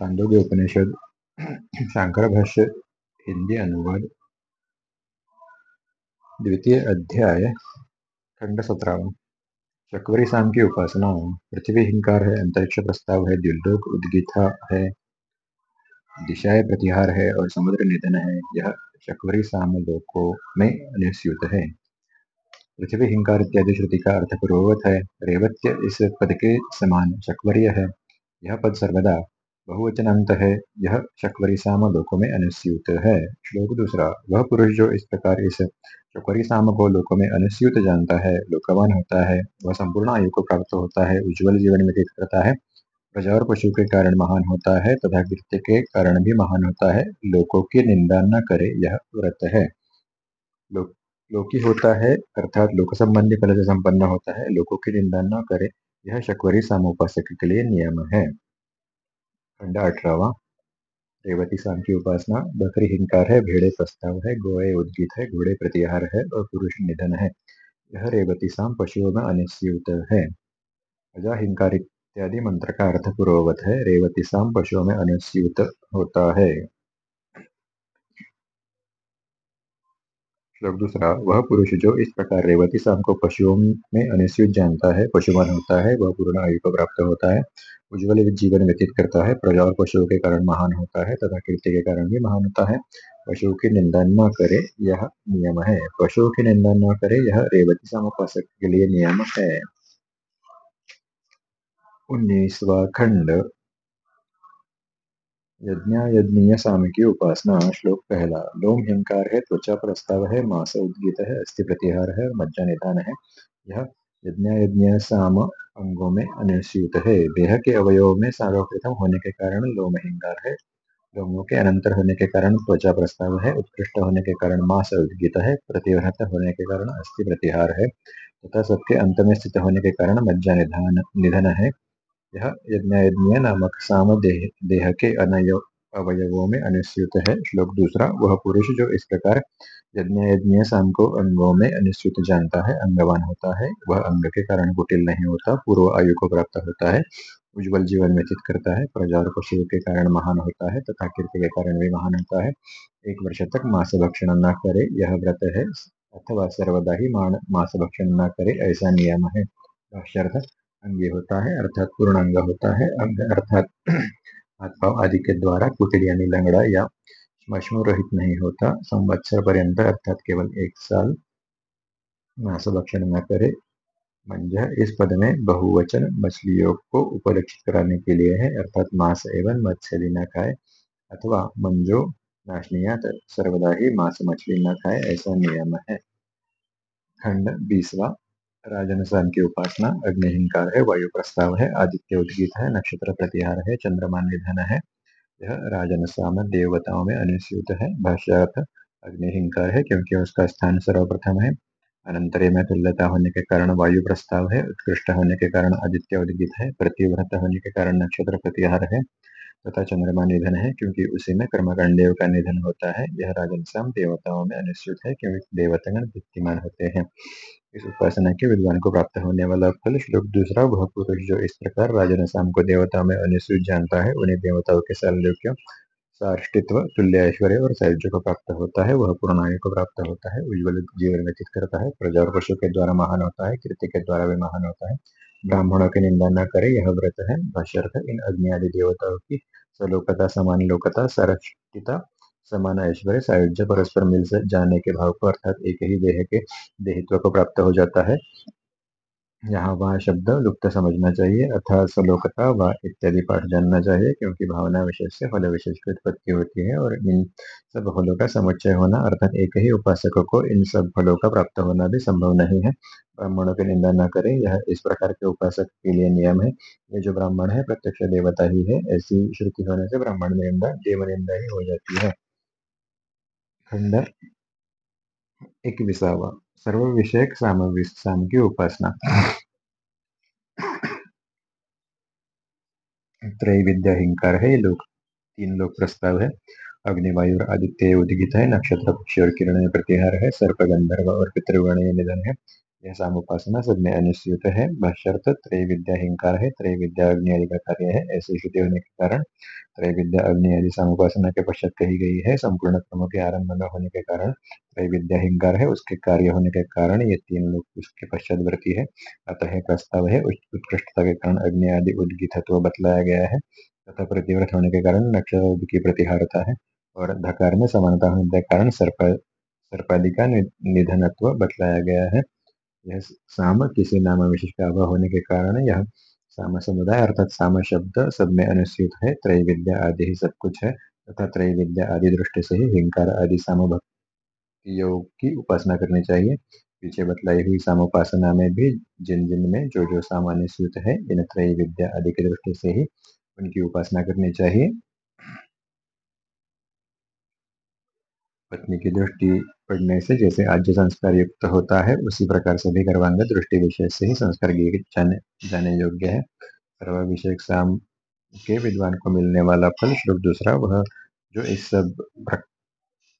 छांदोग्य उपनिषद शांकर भाष्य हिंदी अनुवाद द्वितीय अध्याय खंड सत्रहवा चकवरी शाम की उपासना पृथ्वी हिंकार है अंतरिक्ष प्रस्ताव है द्युलोक उद्गीता है दिशाए प्रतिहार है और समुद्र निधन है यह चकवरी साम लोकों में अनुस्यूत है पृथ्वी हिंकार इत्यादि श्रुति का अर्थ पूर्ववत है रेवत्य इस पद के समान चकवर्य है यह पद सर्वदा बहुवचनांत है यह चकवरी साम लोकों में अनुस्यूत है। श्लोक दूसरा वह पुरुष जो इस प्रकार इस चकवरी साम को लोकों में अनुस्यूत जानता है लोकवान होता है वह संपूर्ण आयु को प्राप्त होता है उज्जवल जीवन व्यतीत करता है प्रजा और पशु के कारण महान होता है तथा कृत्य के कारण भी महान होता है लोकों की निंदा न करे यह व्रत है। लो, लोकी होता है अर्थात लोक संबंधी फल से संपन्न होता है लोकों की निंदा न करे यह शक्वरी सामोपासक के लिए नियम है। खंड अठारवा रेवती शाम की उपासना। बकरी हिंकार है, भेड़े प्रस्ताव है, गोए उद्गीत है, घोड़े प्रतिहार है और पुरुष निधन है। यह रेवती शाम पशुओं में अनिश्चित है। अजा हिंकार इत्यादि मंत्र का अर्थ पूर्ववत है। रेवती शाम पशुओं में अनिश्चित होता है। श्लोक दूसरा। वह पुरुष जो इस प्रकार रेवती शाम को पशुओं में अनिश्चित जानता है पशुमान होता है, वह पूर्ण आयु को प्राप्त होता है। उज्ज्वल जीवन व्यतीत करता है, प्रजा और पशुओं के कारण महान होता है, तथा कीर्ति के कारण भी महान होता है। पशु की निंदा न करे, यह नियम है। पशुओं की निंदा न करे, यह रेवती सामोपासक के लिए नियम है। उन्नीसवा खंड। यज्ञ साम की उपासना, श्लोक पहला। लोम हिंकार है, त्वचा प्रस्ताव है, मास उद्गीत है, अस्थि प्रतिहार है मज्जा निधान है। यह यज्ञ साम अंगों में अनुसूत है। देह के अवयव में सार्वप्रथम होने के कारण लोम हिंकार है। लोमों के अनंतर होने के कारण त्वचा प्रस्ताव है। उत्कृष्ट होने के कारण मास उद्गीत है। प्रतिहत होने के कारण अस्थि प्रतिहार है। तथा सबके अंत में स्थित होने के कारण मज्जा निधान निधन है। यह यज्ञ नामक साम देह, देह के अनय अवयवों में अनुस्यूत है। श्लोक दूसरा, वह पुरुष जो इस प्रकार यज्ञ शाम को अंगों में अनुस्यूत जानता है अंगवान होता है वह अंग के कारण कुटिल नहीं होता पूर्व आयु को प्राप्त होता है उज्जवल जीवन व्यतीत करता है प्रजा और पशु के कारण महान होता है तथा कीर्ति के कारण भी महान होता है एक वर्ष तक मांस भक्षण न करे यह व्रत है अथवा सर्वदा ही मांस भक्षण न करे ऐसा नियम है अंगी होता है अर्थात पूर्ण अंग होता है अंग अर्थात हाथ आदि के द्वारा कुटिल यानी लंगड़ा या श्मश्मु रहित नहीं होता। संवत्सर पर्यंत, अर्थात केवल एक साल भक्षण न करे। मंज इस पद में बहुवचन मछलियों को उपलक्षित कराने के लिए है, अर्थात मांस एवं मत्स्य न खाए, अथवा मंजो नाशनियात सर्वदा ही मांस मछली न खाए, ऐसा नियम है। खंड बीसवा। राजन की उपासना, अग्निहिंकार है, वायु प्रस्ताव है, आदित्य उद्गीत है, नक्षत्र प्रतिहार है, चंद्रमा निधन है। यह राजन देवताओं में अनुस्यूत है, भाष्यार्थ अग्निहिंकार है, क्योंकि उसका स्थान सर्वप्रथम है। अनंतरे में तुल्यता होने के कारण वायु प्रस्ताव है, उत्कृष्ट होने के कारण आदित्य उद्गीत है, प्रतिव्रत होने के कारण नक्षत्र प्रतिहार है, तथा चंद्रमा निधन है, क्योंकि उसी में कर्मकांडेव का निधन होता है। यह राजन देवताओं में अनुसूत है, क्योंकि देवतागण भित्तिमान होते हैं। इस उपासना के विद्वान को प्राप्त होने वाला फल श्लोक दूसरा वह पुरुष जो इस प्रकार राजन शाम को देवता में अनुसूत जानता है, उन्हें देवताओं के साल्योक्य साष्टित्व, तुल्य ऐश्वर्य और सायुज्य को प्राप्त होता है, वह पूर्णायु को प्राप्त होता है, उज्ज्वल जीवन व्यतीत करता है, प्रजा और पशु के द्वारा महान होता है कृत्य के द्वारा भी महान होता है, ब्राह्मणों की निंदा न करे, यह व्रत है, भाष्यर्थ, इन अग्नि आदि देवताओं की सलोकता, समान लोकता सरक्षिता समान ऐश्वर्य, सायुज्य, परस्पर मिल से जाने के भाव को अर्थात एक ही देह के देहित्व को प्राप्त हो जाता है। यहाँ वह शब्द लुप्त समझना चाहिए, अर्थात सलोकता व इत्यादि पाठ जानना चाहिए, क्योंकि भावना विशेष से फल विशेष की उत्पत्ति होती है और इन सब फलों का समुच्चय होना, अर्थात एक ही उपासक को इन सब फलों का प्राप्त होना भी संभव नहीं है। ब्राह्मणों की निंदा न करें, यह इस प्रकार के उपासक के लिए नियम है। ये जो ब्राह्मण है, प्रत्यक्ष देवता ही है, ऐसी श्रुति होने से ब्राह्मण निंदा, देव निंदा ही हो जाती है। खंड एक विसावा. सर्व विषय साम की उपासना. त्रय विद्या हिंकार है, लोक तीन लोक प्रस्ताव है. अग्निवायु आदित्य, उद्गित है, नक्षत्र, पक्षी और किरण प्रतिहार है. सर्प, गंधर्व और पितृगण निधन है. यह सामुपासना सब में अनुस्यूत है. भाष्यर्थ, त्रय विद्या हिंकार है, त्रय विद्या अग्नि आदि का कार्य है. ऐसे श्रुति होने के कारण त्रय विद्या अग्नि आदि सामुपासना के पश्चात कही गई है। संपूर्ण क्रमों के आरंभ में होने के कारण त्रय विद्या हिंकार है, उसके कार्य होने के कारण ये तीन लोग उसके पश्चात वर्ती है। अतः प्रस्ताव है उत्कृष्टता के कारण अग्नि आदि उद्गितत्व बतलाया गया है, तथा प्रतिव्रत होने के कारण नक्षत्र की प्रतिहारता है, और धकार में समानता होने के कारण सर्प सर्पादि का निधनत्व बतलाया गया है। यह साम किसी नाम विशेष का अभाव होने के कारण यह साम समुदाय अर्थात साम शब्द सब में अनुसूत है त्रय विद्या आदि ही सब कुछ है, तथा त्रय विद्या आदि दृष्टि से ही हिंकार आदि साम भक्ति योग की उपासना करनी चाहिए। पीछे बतलाई हुई सामोपासना में भी जिन जिन में जो जो सामान्य सूत है, इन त्रय विद्या आदि की दृष्टि से ही उनकी उपासना करनी चाहिए। पत्नी की दृष्टि पड़ने से जैसे आज संस्कार युक्त होता है उसी प्रकार सभी गर्भांग दृष्टि विशेष से ही संस्कार जाने, जाने योग्य है। सर्वाभिषेक शाम के विद्वान को मिलने वाला फल श्लोक दूसरा वह जो इस सब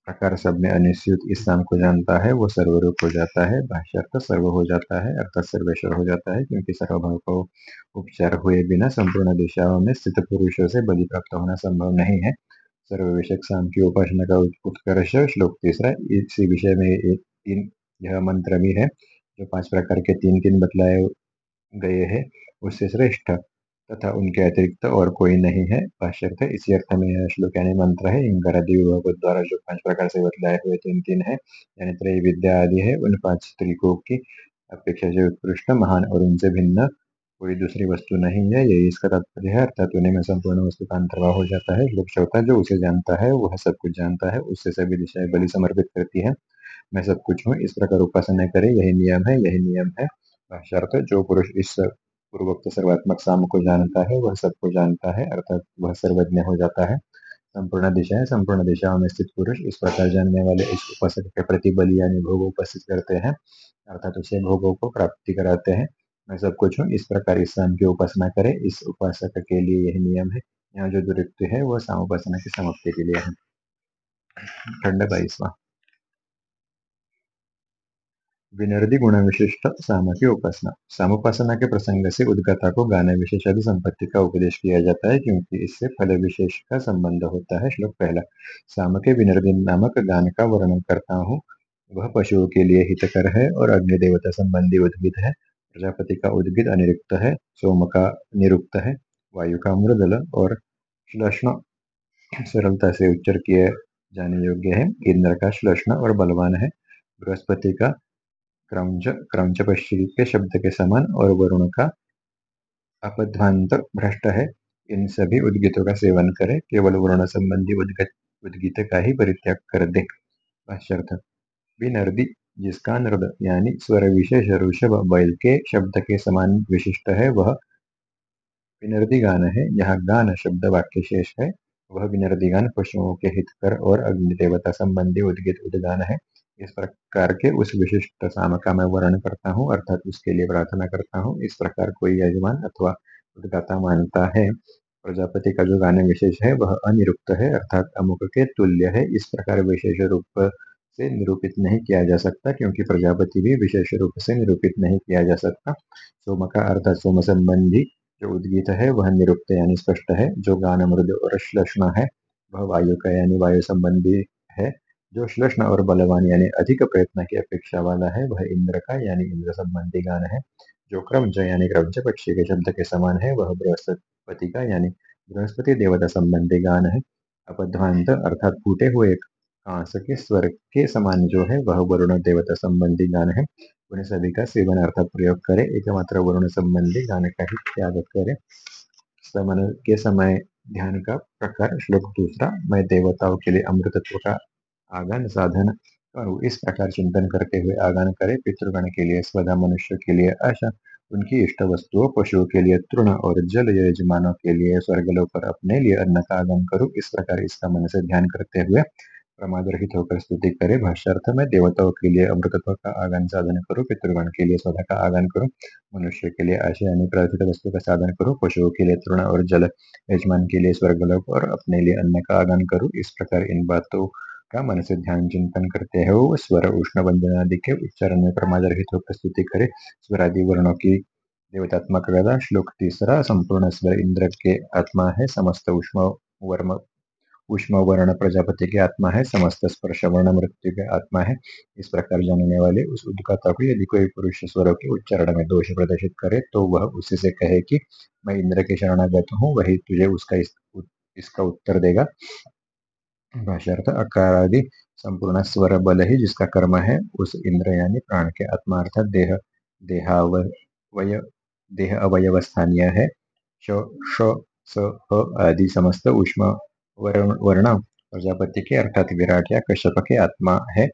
प्रकार सब में अनिश्चित इस नाम को जानता है वो सर्वरूप हो जाता है। भाष्य भाष्यर्थ सर्व हो जाता है अर्थात सर्वेश्वर हो जाता है क्योंकि सर्वभाव को उपचार हुए बिना संपूर्ण दिशाओं में स्थित पुरुषों से बलि प्राप्त होना संभव नहीं है। सर्वविषयक शाम की उपासना का उत्कर्ष श्लोक तीसरा, इसी विषय में एक तीन, यह मंत्र भी है, जो पाँच प्रकार के तीन तीन बतलाए गए हैं, उससे श्रेष्ठ तथा उनके अतिरिक्त और कोई नहीं है पाश्चात इसी अर्थ में यह श्लोक यानी मंत्र है इंगर आदि विभाग द्वारा जो पाँच प्रकार से बतलाए हुए तीन तीन है, यानी त्रय विद्या आदि है, उन पाँच तरीकों की अपेक्षा से उत्कृष्ट, महान और उनसे भिन्न कोई दूसरी वस्तु नहीं है यही इसका तात्पर्य है, अर्थात उन्हें में संपूर्ण वस्तु का अंतर्भाव हो जाता है लोक श्रोता जो उसे जानता है, वह सब कुछ जानता है, उससे सभी दिशाएँ बलि समर्पित करती है। मैं सब कुछ हूँ, इस प्रकार उपासना करे, यही नियम है, यही नियम है। शर्त जो पुरुष इस पूर्वोक्त सर्वात्मक साम को जानता है, वह सबको जानता है, अर्थात वह सर्वज्ञ हो जाता है। संपूर्ण दिशाएँ, संपूर्ण दिशाओं में स्थित पुरुष इस प्रकार जानने वाले इस उपासक के प्रति बलि यानी भोग उपस्थित करते हैं, अर्थात उसे भोगों को प्राप्ति कराते हैं। मैं सब कुछ हूँ। इस प्रकार इस शाम की उपासना करे। इस उपासक के लिए यही नियम है। यहाँ जो दुरुक्त है, वह साम उपासना की समाप्ति के लिए है। खंड बाईसवा। विनर्दी गुण विशिष्ट साम की उपासना। सामोपासना के प्रसंग से उद्गता को गान विशेषादि संपत्ति का उपदेश किया जाता है, क्योंकि इससे फल विशेष का संबंध होता है श्लोक पहला। साम के विनर्दी नामक गान का वर्णन करता हूँ। वह पशुओं के लिए हितकर है और अग्नि देवता संबंधी उद्भिद है। प्रजापति का उद्गित अनिरुक्त है, सोम का निरुक्त है, वायु का मृदल और श्लष्ण सरलता से उच्चर किए जाने योग्य है। इंद्र का श्लष्ण और बलवान है, बृहस्पति का क्रंच क्रंच पश्चिम के शब्द के समान और वरुण का अपध्वांत भ्रष्ट है। इन सभी उद्गितों का सेवन करें, केवल वरुण संबंधी उद्गत, उद्गित का ही परित्याग कर दे। जिसका नृद यानी स्वर विशेष ऋषभ बैल के शब्द के समान विशिष्ट है, वह विनर्दी गान है। यहाँ गान शब्द वाक्य शेष है। वह विनर्दी गान पशुओं के हितकर और अग्नि देवता संबंधी उद्गित उद्गान है। इस प्रकार के उस विशिष्ट साम का मैं वर्ण करता हूँ, अर्थात उसके लिए प्रार्थना करता हूँ। इस प्रकार कोई यजमान अथवा उद्गाता मानता है। प्रजापति का जो गाने विशेष है, वह अनिरुक्त है, अर्थात अमुक के तुल्य है। इस प्रकार विशेष रूप से निरूपित नहीं किया जा सकता, क्योंकि प्रजापति भी विशेष रूप से निरूपित नहीं किया जा सकता। सोम का अर्थ सोम संबंधी जो उद्गीत है, वह निरुक्त यानी स्पष्ट है। जो गान, मृद और श्लष्ण है, वह वायु का यानी वायु संबंधी है। जो श्लष्ण और बलवान यानी अधिक प्रयत्न की अपेक्षा वाला है, वह इंद्र का यानी इंद्र संबंधी गान है। जो क्रमच यानी क्रमच पक्षी के शब्द के समान है, वह बृहस्पति का यानी बृहस्पति देवता संबंधी गान है। अपध्वांत अर्थात फूटे हुए कांस के स्वर के समान जो है, वह वरुण देवता संबंधी गान है? उन्हें सभी का सेवन अर्थात प्रयोग करे, एकमात्र वरुण संबंधी गान का ही त्याग करे। समन के समय ध्यान का प्रकार, श्लोक दूसरा, मैं देवताओं के लिए अमृतत्व का आगन साधन करूँ। इस प्रकार चिंतन करते हुए आगान करे, पितृगण के लिए स्वधा, मनुष्य के लिए आशा, उनकी इष्ट वस्तुओं, पशुओं के लिए तृण और जल यजमानों के लिए स्वर्गलों पर अपने लिए अन्न का आगम करूँ। इस प्रकार इसका मन से ध्यान करते हुए प्रमाद रहित होकर स्तुति करे, भाष्यार्थ में देवताओं के लिए अमृतत्व का आगन साधन करो, पितृगण के लिए सौदा का आगन करो, मनुष्य के लिए आशय यानी प्रार्थित वस्तु का साधन करो, पशुओं के लिए तृण और जल, यजमान के लिए स्वर्गलोक और अपने लिए अन्न का आगन करो। इस प्रकार इन बातों का मन से ध्यान चिंतन करते हो। स्वर, उष्ण व्यंजन आदि के उच्चारण में प्रमाद रहित स्तुति करे स्वर आदि वर्णों की देवतात्मक गदा श्लोक तीसरा, संपूर्ण स्वर इंद्र के आत्मा है, समस्त उष्ण वर्म उष्म वर्ण प्रजापति की आत्मा है समस्त स्पर्श वर्ण मृत्यु की आत्मा है। इस प्रकार जानने वाले उस उद्गाता को यदि कोई पुरुष स्वरों के उच्चारण में दोष प्रदर्शित करे तो वह उसी से कहे कि मैं इंद्र के शरणागत हूँ वही तुझे उसका इस, इसका उत्तर देगा। भाष्यार्थ अकार आदि संपूर्ण स्वर बल ही जिसका कर्म है उस इंद्र यानी प्राण के आत्मा अर्थात देह देहावय देह अवयव स्थानीय है। श स आदि समस्त उष्म वर्ण प्रजापति के अर्थात विराट या कश्यप के आत्मा है.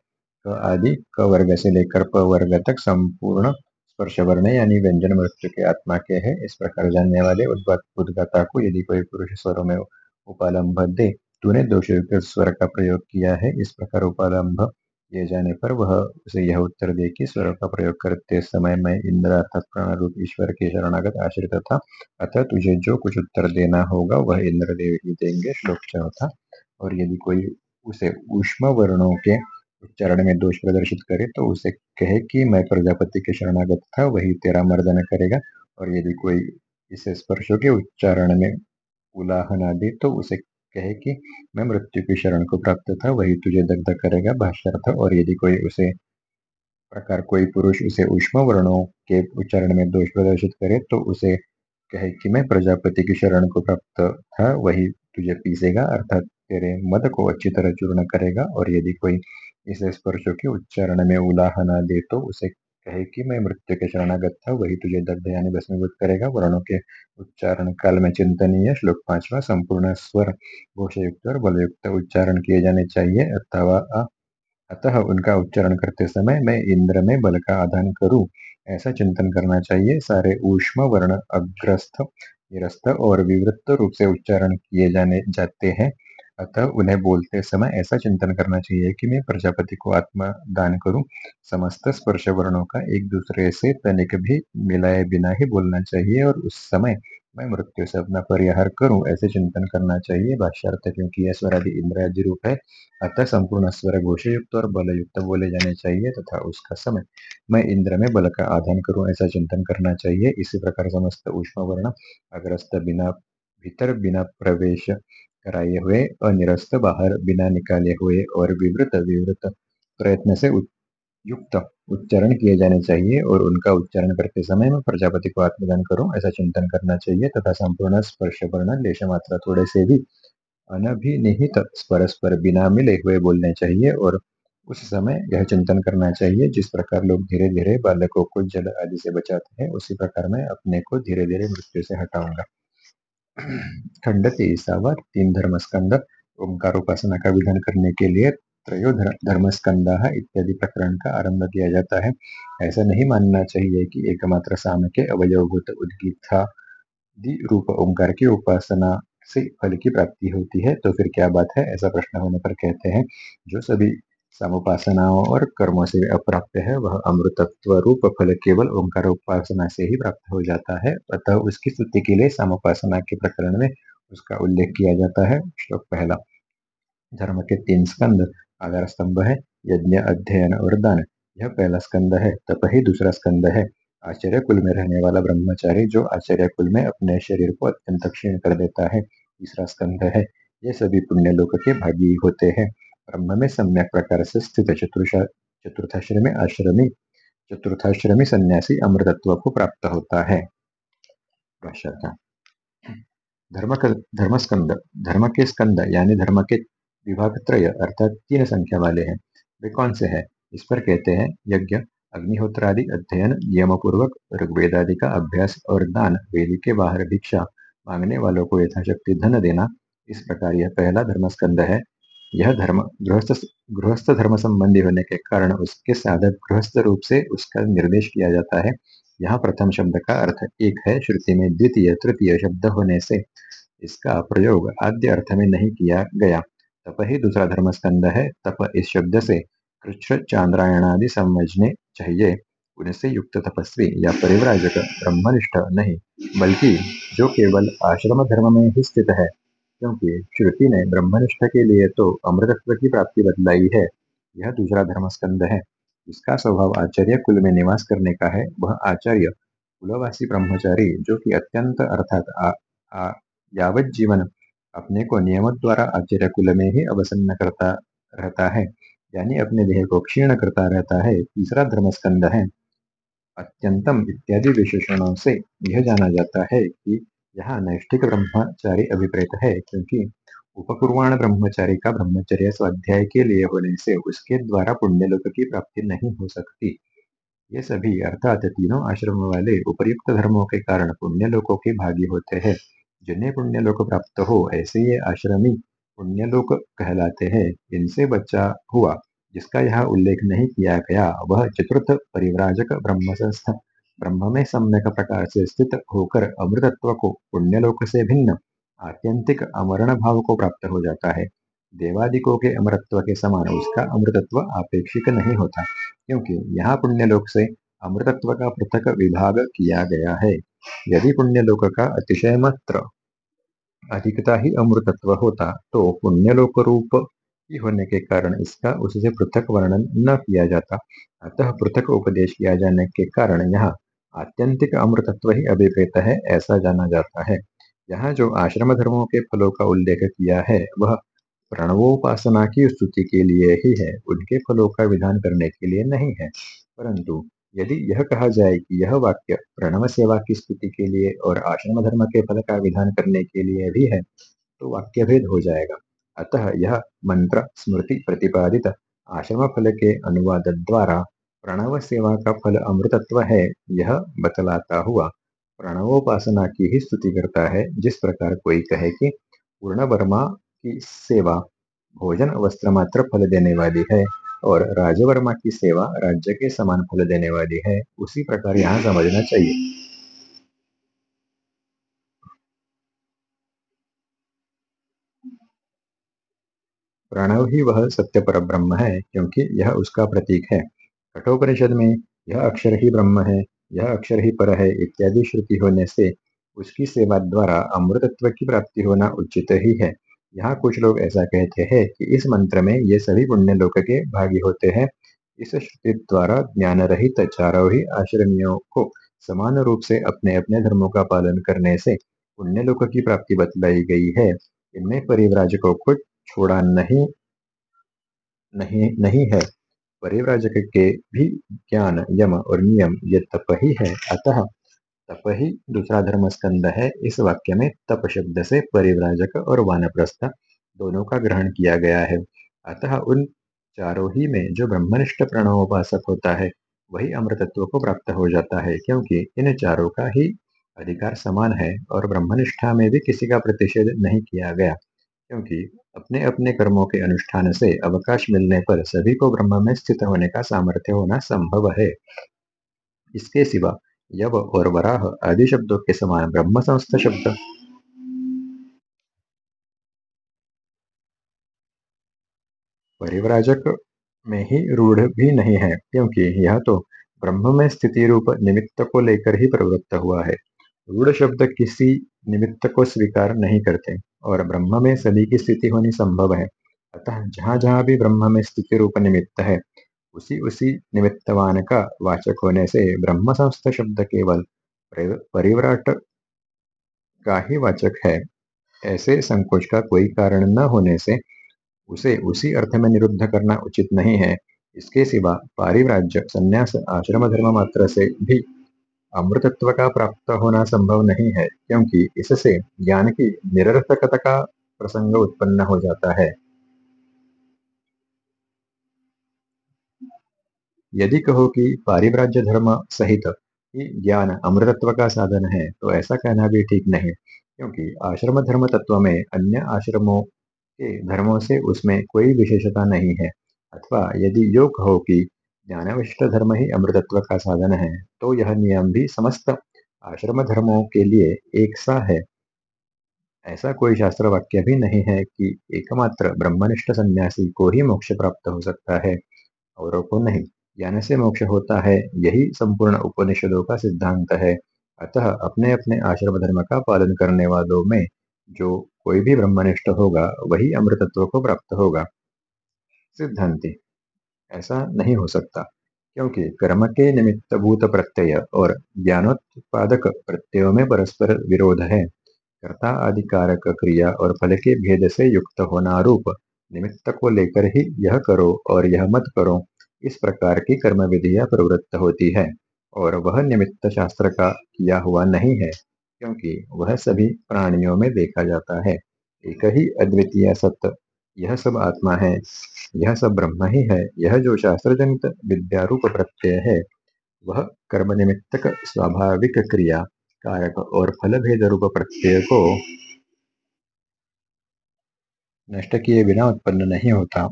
क आदि, क वर्ग से लेकर प वर्ग तक संपूर्ण स्पर्श वर्ण यानी व्यंजन मृत्यु के आत्मा के है. इस प्रकार जानने वाले उद्गाता को यदि कोई पुरुष स्वरों में उपालंब दे तूने दोषयुक्त स्वर का प्रयोग किया है. इस प्रकार उपालंब किए जाने पर वह उसे यह उत्तर दे कि स्वर का प्रयोग करते समय मैं इंद्र अर्थात प्राण रूप ईश्वर के शरणागत आश्रित था। अतः तुझे जो कुछ उत्तर देना होगा, वह इंद्र देव ही देंगे, श्लोक चौथा। और यदि कोई उसे उष्म वर्णों के उच्चारण में दोष प्रदर्शित करे तो उसे कहे कि मैं प्रजापति के शरणागत था, वही तेरा मर्दन करेगा। और यदि कोई इसे स्पर्शों के उच्चारण में उलाहना दे तो उसे कहे कि, मैं मृत्यु की शरण को प्राप्त था, वही तुझे दग्ध करेगा, भाष्यार्थ। और यदि कोई उसे प्रकार कोई पुरुष उसे उष्म वर्णों के उच्चारण में दोष प्रदर्शित करे तो उसे कहे कि, मैं प्रजापति की शरण को प्राप्त था, वही तुझे पीसेगा, अर्थात तेरे मद को अच्छी तरह चूर्ण करेगा। और यदि कोई इसे स्पर्शों के उच्चारण में उलाहना दे तो उसे कहे कि मैं मृत्यु के शरणागत था, वही तुझे दग्ध यानी भस्मीभूत करेगा। वर्णों के उच्चारण काल में चिंतनीय, श्लोक पांचवा, संपूर्ण स्वर घोषयुक्त और बलयुक्त उच्चारण किए जाने चाहिए। अथवा अतः उनका उच्चारण करते समय मैं इंद्र में बल का आधान करूँ। ऐसा चिंतन करना चाहिए। सारे ऊष्म, वर्ण, अग्रस्थ, निरस्त और विवृत्त रूप से उच्चारण किए जाने, जाते हैं। अतः उन्हें बोलते समय ऐसा चिंतन करना चाहिए कि मैं प्रजापति को आत्मा दान करूँ। समस्त स्पर्श वर्णों का एक दूसरे से तनिक भी मिलाए बिना ही बोलना चाहिए और उस समय मैं मृत्यु से अपना परिहार करूँ, ऐसे चिंतन करना चाहिए। भाष्यार्थ क्योंकि यह स्वरादि इंद्रादि रूप है, अतः संपूर्ण स्वर घोषयुक्त और बलयुक्त बोले जाने चाहिए तथा उसका समय मैं इंद्र में बल का आधान करूँ, ऐसा चिंतन करना चाहिए। इसी प्रकार समस्त उष्म वर्ण अग्रस्त बिना, भीतर बिना प्रवेश कराए हुए, अनिरस्त बाहर बिना निकाले हुए और विवृत विवृत प्रयत्न से युक्त उच्चारण किए जाने चाहिए और उनका उच्चारण करते समय में प्रजापति को आत्मदान करूँ, ऐसा चिंतन करना चाहिए तथा संपूर्ण स्पर्श वर्ण लेश मात्रा थोड़े से भी अनभिनिहित परस्पर बिना मिले हुए बोलने चाहिए और उस समय यह चिंतन करना चाहिए जिस प्रकार लोग धीरे धीरे बालकों को जल आदि से बचाते हैं, उसी प्रकार मैं अपने को धीरे धीरे मृत्यु से हटाऊँगा। खंड तेईसावा तीन धर्म स्कंद ओंकार उपासना का विधान करने के लिए त्रयो धर्म स्कंदा इत्यादि प्रकरण का आरंभ किया जाता है। ऐसा नहीं मानना चाहिए कि एकमात्र साम के अवयवभूत उद्गीता रूप ओंकार की उपासना से फल की प्राप्ति होती है तो फिर क्या बात है? ऐसा प्रश्न होने पर कहते हैं, जो सभी समुपासनाओं और कर्मों से अप्राप्त है, वह अमृतत्व रूप फल केवल ओंकार उपासना से ही प्राप्त हो जाता है, अतः उसकी स्तुति के लिए समुपासना के प्रकरण में उसका उल्लेख किया जाता है। श्लोक पहला। धर्म के तीन स्कंद, आधार स्तंभ है, यज्ञ, अध्ययन और दान। यह पहला स्कंद है तप ही दूसरा स्कंद है। आचार्य कुल में रहने वाला ब्रह्मचारी जो आचार्य कुल में अपने शरीर को अत्यंत क्षीण कर देता है, तीसरा स्कंद है। ये सभी पुण्य लोक के भागी होते हैं। ब्रह्म में सम्यक प्रकार से स्थित चतुर्षा चतुर्थाश्रमी आश्रमी, चतुर्थाश्रमी सन्यासी अमृतत्व को प्राप्त होता है। धर्म धर्म स्कंद, धर्म के स्कंद यानी धर्म के विभाग त्रय अर्थात तीन संख्या वाले हैं। वे कौन से हैं? इस पर कहते हैं, यज्ञ, अग्निहोत्रादि अध्ययन नियम पूर्वक ऋग्वेद आदि का अभ्यास और दान, वेदी के बाहर भिक्षा मांगने वालों को यथाशक्ति धन देना। इस प्रकार यह पहला धर्म स्कंद है। यह धर्म गृहस्थ गृहस्थ धर्म संबंधी होने के कारण उसके साधक गृहस्थ रूप से उसका निर्देश किया जाता है। यहाँ प्रथम शब्द का अर्थ एक है, श्रुति में द्वितीय, तृतीय शब्द होने से। इसका प्रयोग आद्य अर्थ में नहीं किया गया। तप ही दूसरा धर्म स्कंद है, तप इस शब्द से कृष्ण चांद्रायणादि समझने चाहिए। उनसे युक्त तपस्वी या परिव्राजक ब्रह्मनिष्ठ नहीं, बल्कि जो केवल आश्रम धर्म में ही स्थित है। क्योंकि श्रुति ने ब्रह्मनिष्ठ के लिए तो अमृतत्व की प्राप्ति बतलाई है। यह दूसरा धर्म स्कंद है। जिसका स्वभाव आचार्य कुल में निवास करने का है, वह आचार्य कुलवासी ब्रह्मचारी जो कि अत्यंत अर्थात यावत जीवन अपने को नियम द्वारा आचार्य कुल में ही अवसन्न करता रहता है, यानी अपने देह को क्षीण करता रहता है, तीसरा धर्म स्कंद है। अत्यंतम इत्यादि विशेषणों से यह जाना जाता है कि यहाँ नैष्ठिक ब्रह्मचारी अभिप्रेत है, क्योंकि उपकुर्वाण ब्रह्मचारी का ब्रह्मचर्य स्वाध्याय के लिए होने से उसके द्वारा पुण्यलोक की प्राप्ति नहीं हो सकती। ये सभी, अर्थात तीनों आश्रम वाले उपयुक्त धर्मों के कारण पुण्यलोकों के भागी होते हैं। जिन्हें पुण्यलोक प्राप्त हो, ऐसे ये आश्रमी पुण्यलोक कहलाते हैं। इनसे बच्चा हुआ, जिसका यहाँ उल्लेख नहीं किया गया, वह चतुर्थ परिव्राजक ब्रह्म संस्थ ब्रह्म में सम्यक प्रकार से स्थित होकर अमृतत्व को पुण्यलोक से भिन्न, आत्यंतिक अमरण भाव को प्राप्त हो जाता है। देवादिकों के अमृतत्व के समान उसका अमृतत्व अपेक्षित नहीं होता, क्योंकि यहाँ पुण्यलोक से अमृतत्व का पृथक विभाग किया गया है। यदि पुण्यलोक का अतिशय मात्र अधिकता ही अमृतत्व होता तो पुण्यलोक रूप ही होने के कारण इसका उससे पृथक वर्णन न किया जाता। अतः पृथक उपदेश किया जाने के कारण यहाँ आत्यंतिक अमृतत्व ही अभिप्रेत है, ऐसा जाना जाता है। यहाँ जो आश्रम धर्मों के फलों का उल्लेख किया है, वह प्रणवोपासना की स्तुति के लिए ही है, उनके फलों का विधान करने के लिए नहीं है। परंतु यदि यह कहा जाए कि यह वाक्य प्रणव सेवा की स्तुति के लिए और आश्रम धर्म के फल का विधान करने के लिए भी है तो वाक्य भेद हो जाएगा। अतः यह मंत्र स्मृति प्रतिपादित आश्रम फल के अनुवाद द्वारा प्रणव सेवा का फल अमृतत्व है, यह बतलाता हुआ। प्रणवोपासना की ही स्तुति करता है, जिस प्रकार कोई कहे कि पूर्ण वर्मा की सेवा भोजन वस्त्र मात्र फल देने वाली है और राजवर्मा की सेवा राज्य के समान फल देने वाली है, उसी प्रकार यहाँ समझना चाहिए। प्रणव ही वह सत्य पर ब्रह्म है, क्योंकि यह उसका प्रतीक है। कठोपनिषद में यह अक्षर ही ब्रह्म है, यह अक्षर ही पर है इत्यादि श्रुति होने से उसकी सेवा द्वारा अमृतत्व की प्राप्ति होना उचित ही है। यहाँ कुछ लोग ऐसा कहते हैं कि इस मंत्र में ये सभी पुण्य लोक के भागी होते हैं। इस श्रुति द्वारा ज्ञान रहित चारों ही आश्रमियों को समान रूप से अपने अपने धर्मों का पालन करने से पुण्य लोक की प्राप्ति बतलाई गई है। इनमें परिव्राजकों को छोड़ा नहीं नहीं नहीं है। परिव्राजक के भी ज्ञान, यम और नियम ये तप ही। है अतः तप ही दूसरा धर्म स्कंद है। इस वाक्य में तप शब्द से परिव्राजक और वानप्रस्थ दोनों का ग्रहण किया गया है। अतः उन चारों ही में जो ब्रह्मनिष्ठ प्रणवोपासक होता है, वही अमृतत्व को प्राप्त हो जाता है, क्योंकि इन चारों का ही अधिकार समान है और ब्रह्मनिष्ठा में भी किसी का प्रतिषेध नहीं किया गया। क्योंकि अपने अपने कर्मों के अनुष्ठान से अवकाश मिलने पर सभी को ब्रह्म में स्थित होने का सामर्थ्य होना संभव है। इसके सिवा यव और वराह आदि शब्दों के समान ब्रह्म संस्थ शब्द। परिवराजक में ही रूढ़ भी नहीं है, क्योंकि यह तो ब्रह्म में स्थिति रूप निमित्त को लेकर ही प्रवृत्त हुआ है। रूढ़ शब्द किसी निमित्त को स्वीकार नहीं करते और ब्रह्म में सभी की स्थिति होनी संभव है। अतः जहाँ जहाँ भी ब्रह्म में स्थिति रूप निमित्त है, उसी उसी निमित्तवान का वाचक होने से ब्रह्म संस्थ शब्द केवल परिव्राट का ही वाचक है। ऐसे संकोच का कोई कारण न होने से उसे उसी अर्थ में निरुद्ध करना उचित नहीं है। इसके सिवा पारिव्राज्य, संन्यास आश्रम धर्म मात्र से भी अमृतत्व का प्राप्त होना संभव नहीं है, क्योंकि इससे ज्ञान की निरर्थकता का प्रसंग उत्पन्न हो जाता है। यदि कहो कि पारिव्राज्य धर्म सहित ही ज्ञान अमृतत्व का साधन है तो ऐसा कहना भी ठीक नहीं, क्योंकि आश्रम धर्म तत्व में अन्य आश्रमों के धर्मों से उसमें कोई विशेषता नहीं है। अथवा यदि यो कहो कि ज्ञानविष्ट धर्म ही अमृतत्व का साधन है तो यह नियम भी समस्त आश्रम धर्मों के लिए एक सा है। ऐसा कोई शास्त्र वाक्य भी नहीं है कि एकमात्र ब्रह्मनिष्ठ सन्यासी को ही मोक्ष प्राप्त हो सकता है, औरों को नहीं। ज्ञान से मोक्ष होता है, यही संपूर्ण उपनिषदों का सिद्धांत है। अतः अपने अपने आश्रम धर्म का पालन करने वालों में जो कोई भी ब्रह्मनिष्ठ होगा, वही अमृतत्व को प्राप्त होगा। सिद्धांति। ऐसा नहीं हो सकता, क्योंकि कर्म के निमित्तभूत प्रत्यय और ज्ञानोत्पादक प्रत्ययों में परस्पर विरोध है। कर्ता आदि कारक क्रिया और फल के भेद से युक्त होना रूप निमित्त को लेकर ही यह करो और यह मत करो, इस प्रकार की कर्म विधियाँ प्रवृत्त होती है और वह निमित्त शास्त्र का किया हुआ नहीं है, क्योंकि वह सभी प्राणियों में देखा जाता है। एक ही अद्वितीय सत्य यह सब आत्मा है, यह सब ब्रह्म ही है, यह जो शास्त्र जनित विद्यारूप प्रत्यय है, वह कर्म निमित्तक स्वाभाविक क्रिया, कारक और फल भेद रूप प्रत्यय को नष्ट किए बिना उत्पन्न नहीं होता,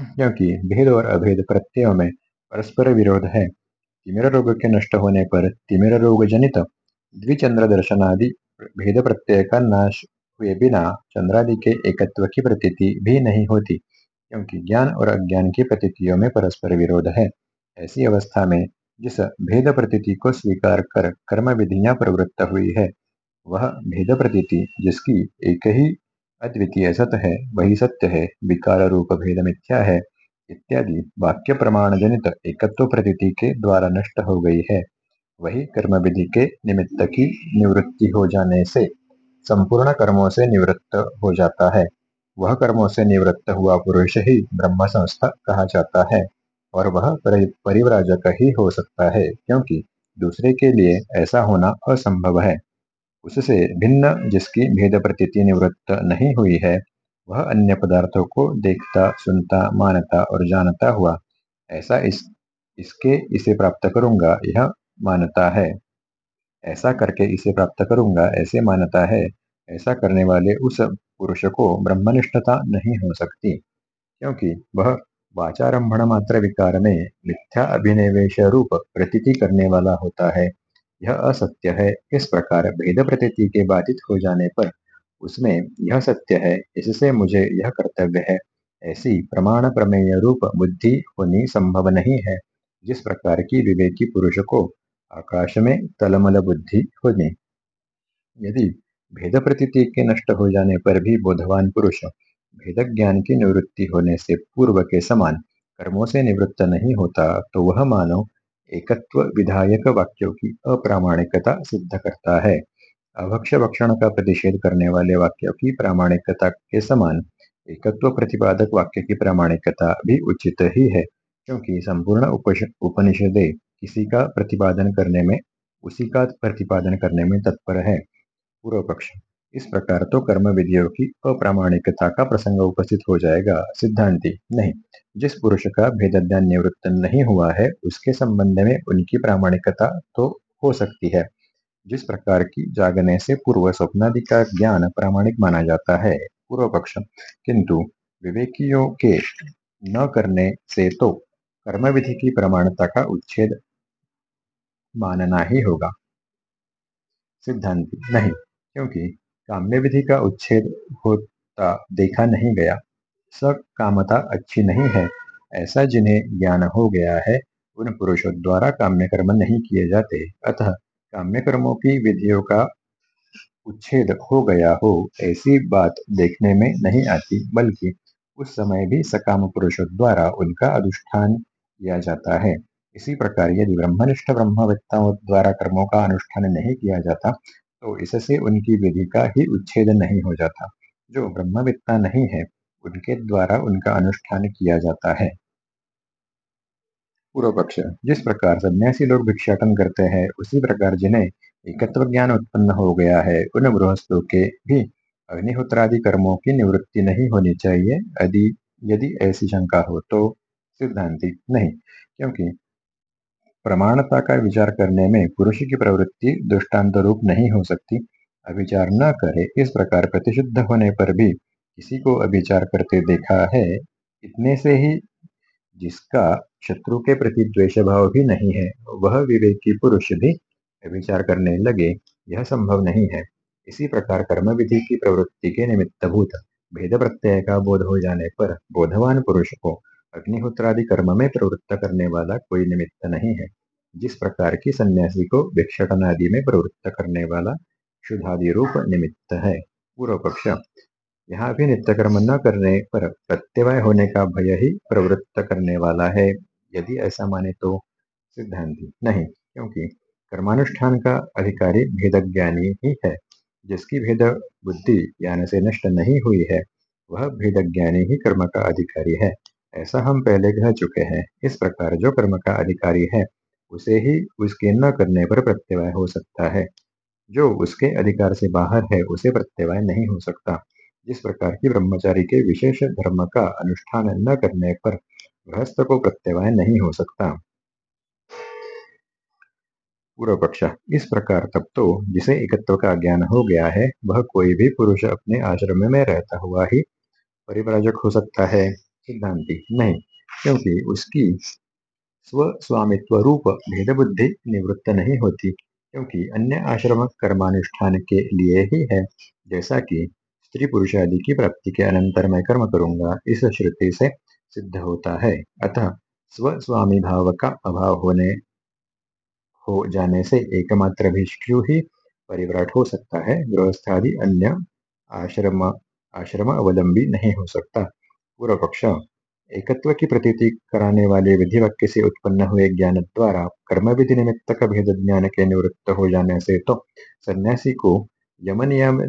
क्योंकि भेद और अभेद प्रत्ययों में परस्पर विरोध है। तिमिर रोग के नष्ट होने पर तिमिर रोग जनित, द्विचंद्र दर्शन आदि भेद प्रत्यय का नाश हुए बिना चंद्रादि के एकत्व की प्रतीति भी नहीं होती, क्योंकि ज्ञान और अज्ञान की प्रतीतियों में परस्पर विरोध है। ऐसी अवस्था में जिस भेद प्रतीति को स्वीकार कर कर्म विधियाँ प्रवृत्त हुई है, वह भेद प्रतीति जिसकी एक ही अद्वितीय सत्य है, वही सत्य है, विकार रूप भेद मिथ्या है, इत्यादि वाक्य प्रमाण जनित एकत्व प्रतीति के द्वारा नष्ट हो गई है। वही कर्म विधि के निमित्त की निवृत्ति हो जाने से संपूर्ण कर्मों से निवृत्त हो जाता है। वह कर्मों से निवृत्त हुआ पुरुष ही ब्रह्म संस्था कहा जाता है और वह परिव्राजक ही हो सकता है, क्योंकि दूसरे के लिए ऐसा होना असंभव है। उससे भिन्न जिसकी भेद प्रतीति निवृत्त नहीं हुई है, वह अन्य पदार्थों को देखता, सुनता, मानता और जानता हुआ। ऐसा इस, इसके इसे प्राप्त करूँगा, यह मानता है। ऐसा करके इसे प्राप्त करूँगा, ऐसे मानता है। ऐसा करने वाले उस पुरुष को ब्रह्मनिष्ठता नहीं हो सकती, क्योंकि वह वाचारंभण मात्र विकार में मिथ्या अभिनिवेश रूप प्रतीति करने वाला होता है। यह असत्य है। इस प्रकार भेद प्रतीति के बाधित हो जाने पर उसमें यह सत्य है। इससे मुझे यह कर्तव्य है। ऐसी प्रमाण प्रमेय रूप बुद्धि होनी संभव नहीं है। जिस प्रकार की विवेकी पुरुष को आकाश में तलमल बुद्धि होनी यदि भेद प्रतीति के नष्ट हो जाने पर भी बोधवान पुरुष भेद ज्ञान की निवृत्ति होने से पूर्व के समान कर्मों से निवृत्त नहीं होता तो वह मानव एकत्व विधायक वाक्यों की अप्रामाणिकता सिद्ध करता है। अभक्ष भक्षण का प्रतिषेध करने वाले वाक्यों की प्रामाणिकता के समान एकत्व प्रतिपादक वाक्य की प्रामाणिकता भी उचित ही है, क्योंकि संपूर्ण उपनिषदे किसी का प्रतिपादन करने में, उसी का प्रतिपादन करने में तत्पर है। पूर्व पक्ष, इस प्रकार तो कर्म विधियों की अप्रामाणिकता का प्रसंग उपस्थित हो जाएगा। सिद्धांति, नहीं, जिस पुरुष का भेद निवृत्त नहीं हुआ है, उसके संबंध में उनकी प्रामाणिकता तो हो सकती है। जिस प्रकार की जागने से पूर्व स्वप्नादि का ज्ञान प्रामाणिक माना जाता है। पूर्व पक्ष, किंतु विवेकियों के न करने से तो कर्म विधि की प्रमाणता का उच्छेद मानना ही होगा। सिद्धांति, नहीं, क्योंकि काम्य विधि का उच्छेद होता देखा नहीं गया। सब कामता अच्छी नहीं है, ऐसा जिन्हें ज्ञान हो गया है, उन पुरुषों द्वारा काम्य कर्म नहीं किए जाते। अतः काम्य कर्मों की विधियों का उच्छेद हो गया हो, ऐसी बात देखने में नहीं आती, बल्कि उस समय भी सकाम पुरुषों द्वारा उनका अनुष्ठान किया जाता है। इसी प्रकार यदि ब्रह्मनिष्ठ ब्रह्मवेत्ताओं द्वारा कर्मों का अनुष्ठान नहीं किया जाता तो इससे उनकी विधि का ही उच्छेद नहीं हो जाता। जो ब्रह्मविद्ता नहीं है, उनके द्वारा उनका अनुष्ठान किया जाता है। पूर्व पक्ष जिस प्रकार सन्यासी लोग भिक्षाटन करते हैं, उसी प्रकार जिन्हें एकत्व ज्ञान उत्पन्न हो गया है, उन गृहस्थों के भी अग्निहोत्रादि कर्मों की निवृत्ति नहीं होनी चाहिए। यदि यदि ऐसी शंका हो तो सिद्धांति नहीं, क्योंकि प्रमाणता का विचार करने में पुरुष की प्रवृत्ति दृष्टांत रूप नहीं हो सकती। अभिचार न करे, इस प्रकार प्रतिशुद्ध होने पर भी किसी को अभिचार करते देखा है, इतने से ही जिसका शत्रु के प्रति द्वेष भाव भी नहीं है, वह विवेकी पुरुष भी विचार करने लगे, यह संभव नहीं है। इसी प्रकार कर्म विधि की प्रवृत्ति के निमित्त भूत, भेद प्रत्यय का बोध हो जाने पर बोधवान पुरुष को अग्निहोत्रादि कर्म में प्रवृत्त करने वाला कोई निमित्त नहीं है। जिस प्रकार की सन्यासी को भिक्षटनादि में प्रवृत्त करने वाला शुद्धादि रूप निमित्त है। पूर्व पक्ष यहाँ भी नित्य कर्म न करने पर प्रत्यवाय होने का भय ही प्रवृत्त करने वाला है। यदि ऐसा माने तो सिद्धांति नहीं, क्योंकि कर्मानुष्ठान का अधिकारी भेद ज्ञानी ही है। जिसकी भेद बुद्धि ज्ञान से नष्ट नहीं हुई है, वह भेद ज्ञानी ही कर्म का अधिकारी है। ऐसा हम पहले कह चुके हैं। इस प्रकार जो कर्म का अधिकारी है, उसे ही उसके न करने पर प्रत्यवाय हो सकता है। जो उसके अधिकार से बाहर है, उसे प्रत्यवाय नहीं हो सकता। जिस प्रकार की ब्रह्मचारी के विशेष धर्म का अनुष्ठान न करने पर गृहस्थ को प्रत्यवाय नहीं हो सकता। पूर्व पक्ष, इस प्रकार तब तो जिसे एकत्व का ज्ञान हो गया है, वह कोई भी पुरुष अपने आश्रम में रहता हुआ ही परिव्राजक हो सकता है। सिद्धांति? नहीं, क्योंकि उसकी स्व स्वामित्व रूप भेद बुद्धि निवृत्त नहीं होती, क्योंकि अन्य आश्रम कर्मानुष्ठान के लिए ही है। जैसा कि स्त्री पुरुष आदि की प्राप्ति के अनंतर मैं कर्म करूँगा, इस श्रुति से सिद्ध होता है। अतः स्व स्वामी भाव का अभाव होने, हो जाने से एकमात्र भिक्षु ही परिव्राट हो सकता है। गृहस्थादि अन्य आश्रम आश्रम अवलंबी नहीं हो सकता। पूर्व पक्ष एकत्व की प्रतीति कराने वाले विधि वाक्य से उत्पन्न हुए ज्ञान द्वारा कर्म विधि निमित्त का भेद ज्ञान के निवृत्त हो जाने से तो सन्यासी को यम नियम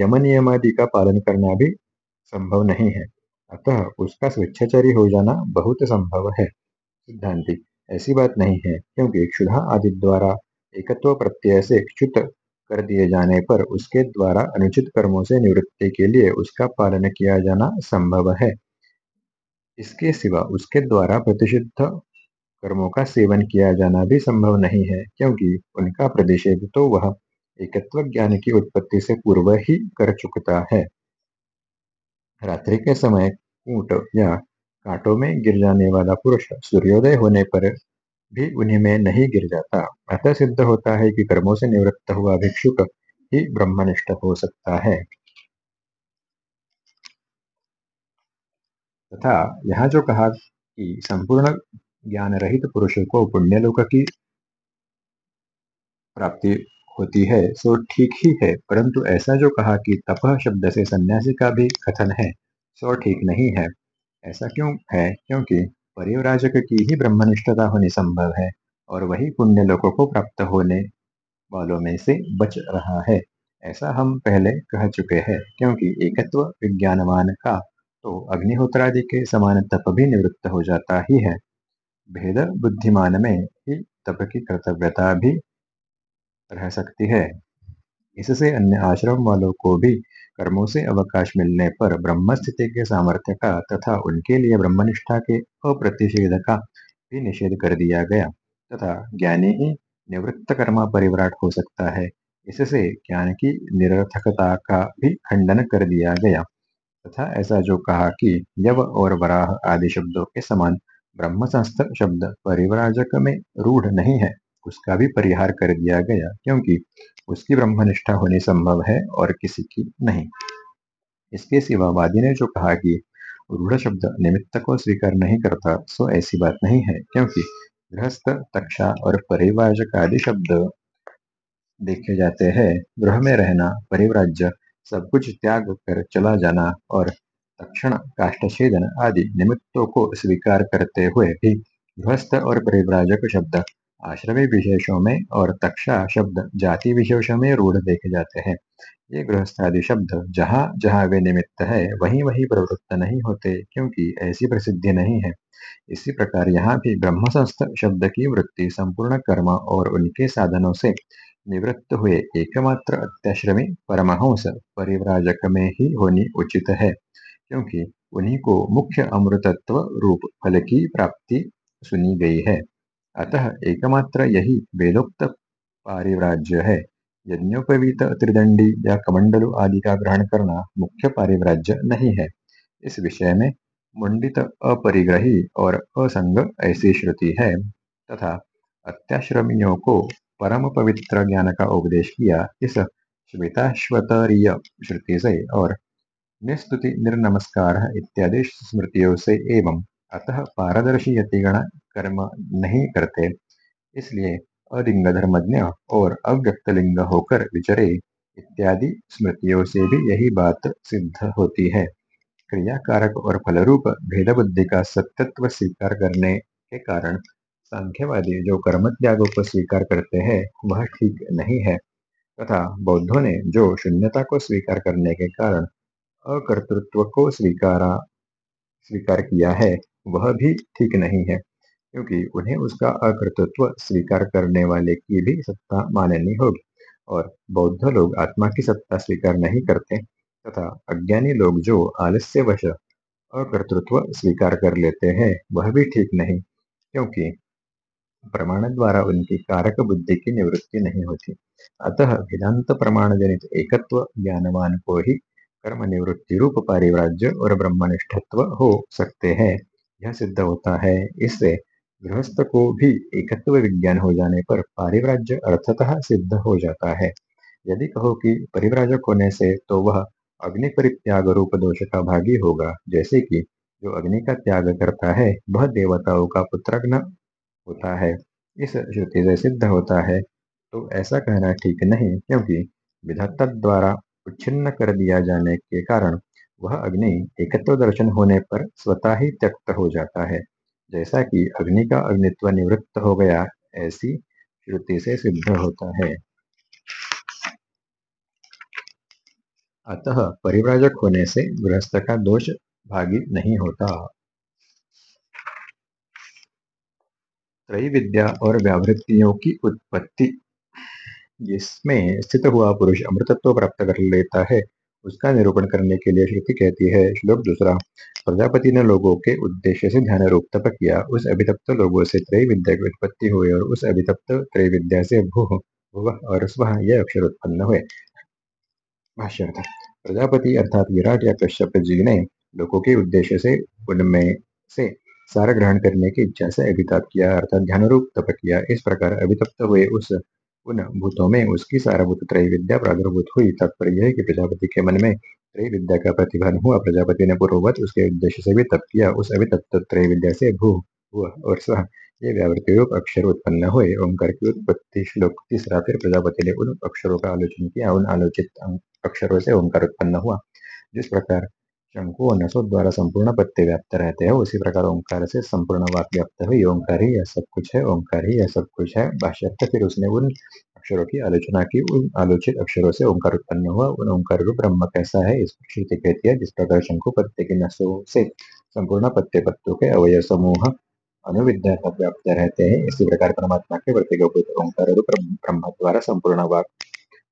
यम नियमादि का पालन करना भी संभव नहीं है। अतः उसका स्वेच्छाचारी हो जाना बहुत संभव है। सिद्धांति, ऐसी बात नहीं है, क्योंकि क्षुधा आदि द्वारा एकत्व प्रत्यय से क्षुत कर दिए जाने पर उसके द्वारा अनुचित कर्मों से निवृत्ति के लिए उसका पालन किया जाना संभव है। इसके सिवा उसके द्वारा प्रतिषिद्ध कर्मों का सेवन किया जाना भी संभव नहीं है, क्योंकि उनका प्रतिषेध तो वह एकत्व ज्ञान की उत्पत्ति से पूर्व ही कर चुकता है। रात्रि के समय ऊँट या कांटों में गिर जाने वाला पुरुष सूर्योदय होने पर भी उन्हीं में नहीं गिर जाता। अतः सिद्ध होता है कि कर्मों से निवृत्त हुआ भिक्षुक ही ब्रह्मनिष्ठ हो सकता है। तथा यहाँ जो कहा कि संपूर्ण ज्ञान रहित पुरुष को पुण्यलोक की प्राप्ति होती है, सो ठीक ही है। परंतु ऐसा जो कहा कि तप शब्द से सन्यासी का भी कथन है, सो ठीक नहीं है। ऐसा क्यों है? क्योंकि परिवराजक की ही ब्रह्मनिष्ठता होनी संभव है और वही पुण्य लोगों को प्राप्त होने वालों में से बच रहा है। ऐसा हम पहले कह चुके हैं, क्योंकि एकत्व विज्ञानवान का तो अग्निहोत्रादि के समान तप भी निवृत्त हो जाता ही है। भेद बुद्धिमान में ही तप की कर्तव्यता भी रह सकती है। इससे अन्य आश्रम वालों को भी कर्मों से अवकाश मिलने पर ब्रह्म स्थिति के सामर्थ्य का तथा उनके लिए ब्रह्मनिष्ठा के अप्रतिषेध का भी निषेध कर दिया गया। तथा ज्ञानी ही निवृत्त कर्मा परिवराट हो सकता है। इससे ज्ञान की निरर्थकता का भी खंडन कर दिया गया। तथा ऐसा जो कहा कि यव और वराह आदि शब्दों के समान ब्रह्म संस्थ शब्द परिवराजक में रूढ़ नहीं है। उसका भी परिहार कर दिया गया, क्योंकि उसकी ब्रह्मनिष्ठा होनी संभव है और किसी की नहीं। इसके सिवा वादी ने जो कहा कि रूढ़ शब्द निमित्त को स्वीकार नहीं करता, सो ऐसी बात नहीं है, क्योंकि गृहस्थ, तक्षा और परिवाजक आदि शब्द देखे जाते हैं। गृह में रहना, परिव्राज्य, सब कुछ त्याग कर चला जाना और तक्षण, काष्ठछेदन आदि निमित्तों को स्वीकार करते हुए भी गृहस्थ और परिव्राजक शब्द आश्रमी विशेषों में और तक्षा शब्द जाति विशेषों में रूढ़ देखे जाते हैं। ये गृहस्थादि शब्द जहाँ जहाँ वे निमित्त है, वहीं वहीं प्रवृत्त नहीं होते, क्योंकि ऐसी प्रसिद्धि नहीं है। इसी प्रकार यहाँ भी ब्रह्मसंस्थ शब्द की वृत्ति संपूर्ण कर्म और उनके साधनों से निवृत्त हुए एकमात्र अत्याश्रमी परमहंस परिव्राजक में ही होनी उचित है, क्योंकि उन्हीं को मुख्य अमृतत्व रूप फल की प्राप्ति सुनी गई है। अतः एकमात्र यही वेदोक्त पारिव्राज्य है। यज्ञोपवीत त्रिदंडी या कमंडलु आदि का ग्रहण करना मुख्य पारिव्राज्य नहीं है। इस विषय में मुंडित अपरिग्रही और असंग ऐसी श्रुति है तथा अत्याश्रमियों को परम पवित्र ज्ञान का उपदेश किया इस श्वेताश्वतरीय श्रुति से और निस्तुति, निर्नमस्कार इत्यादि स्मृतियों से एवं अतः पारदर्शी यतिगण कर्म नहीं करते। इसलिए अलिंग धर्मज्ञ और अव्यक्त लिंग होकर विचरे इत्यादि स्मृतियों से भी यही बात सिद्ध होती है। क्रिया कारक और फलरूप भेद बुद्धि का सत्यत्व स्वीकार करने के कारण सांख्यवादी जो कर्म त्यागों को स्वीकार करते हैं, वह ठीक नहीं है। तथा बौद्धों ने जो शून्यता को स्वीकार करने के कारण अकर्तृत्व को स्वीकारा, स्वीकार किया है, वह भी ठीक नहीं है। क्योंकि उन्हें उसका अकर्तृत्व स्वीकार करने वाले की भी सत्ता माननी होगी। और बौद्ध लोग आत्मा की सत्ता स्वीकार नहीं करते तथा अज्ञानी लोग जो आलस्यवश अकर्तृत्व स्वीकार कर लेते हैं, वह भी ठीक नहीं, क्योंकि प्रमाण द्वारा उनकी कारक बुद्धि की निवृत्ति नहीं होती। अतः वेदांत प्रमाण जनित एकत्व ज्ञानवान को ही कर्म निवृत्ति रूप पारिव्राज्य और ब्रह्मनिष्ठत्व हो सकते हैं। यह सिद्ध होता है। इससे गृहस्थ को भी एकत्व विज्ञान हो जाने पर पारिव्राज्य अर्थतः सिद्ध हो जाता है। यदि कहो कि परिव्राजक होने से तो वह अग्नि परित्याग रूप दोष का भागी होगा, जैसे कि जो अग्नि का त्याग करता है, वह देवताओं का पुत्रग्न होता है। इस श्रुति से सिद्ध होता है। तो ऐसा कहना ठीक नहीं, क्योंकि विधाता द्वारा उच्छिन्न कर दिया जाने के कारण वह अग्नि एकत्व दर्शन होने पर स्वतः ही त्यक्त हो जाता है। जैसा कि अग्नि का अग्नित्व निवृत्त हो गया, ऐसी श्रुति से सिद्ध होता है। अतः परिव्राजक होने से गृहस्थ का दोष भागी नहीं होता। त्रय विद्या और व्यावृत्तियों की उत्पत्ति, जिसमें स्थित हुआ पुरुष अमृतत्व प्राप्त कर लेता है उसका निरूपण करने के लिए श्रुति कहती है, श्लोक दूसरा, प्रजापति ने लोगों के उद्देश्य से ध्यान रूप तप किया। उस अभितप्त लोगों से त्रय विद्या की उत्पत्ति हुई और उस अभितप्त त्रय विद्या से भू भुव और स्व यह अक्षर उत्पन्न हुए। प्रजापति अर्थात विराट या कश्यप जी ने लोगों के उद्देश्य से, उनमें से सारा ग्रहण करने की इच्छा से अभिताप किया अर्थात ध्यान रूप तप किया। इस प्रकार अभितप्त हुए उस उन भूतों में उसकी सारभूत त्रय विद्या प्रादुर्भूत हुई। तात्पर्य है कि प्रजापति के मन में त्रय विद्या का प्रतिभान हुआ। प्रजापति ने पूर्ववत उसके उद्देश्य से भी तप किया। उस अभितप्त त्रय विद्या से भू हुआ और स्व ये व्यावृत्ति रूप अक्षर उत्पन्न हुए। ओंकार की उत्पत्ति श्लोक तीसरा, फिर प्रजापति ने उन अक्षरों का आलोचन किया। उन आलोचित अक्षरों से ओंकार उत्पन्न हुआ। जिस प्रकार शंकु और नसों द्वारा संपूर्ण पत्ते व्याप्त रहते हैं। उसी प्रकार ओंकार से संपूर्ण वाक व्याप्त हुई। ओंकार ही यह सब कुछ है। ओंकार ही यह सब कुछ है। भाष्यर्थ फिर उसने उन अक्षरों की आलोचना की। उन आलोचित अक्षरों से ओंकार उत्पन्न हुआ। उन ओंकार रूप ब्रह्म कैसा है? इस श्रुति कहती है जिस प्रकार शंकु पत्ते के नसों से संपूर्ण पत्ते पत्तों के अवय समूह अनुविद्या व्याप्त रहते हैं, इसी प्रकार परमात्मा के प्रत्येक ओंकार रूप ब्रह्म द्वारा संपूर्ण वाक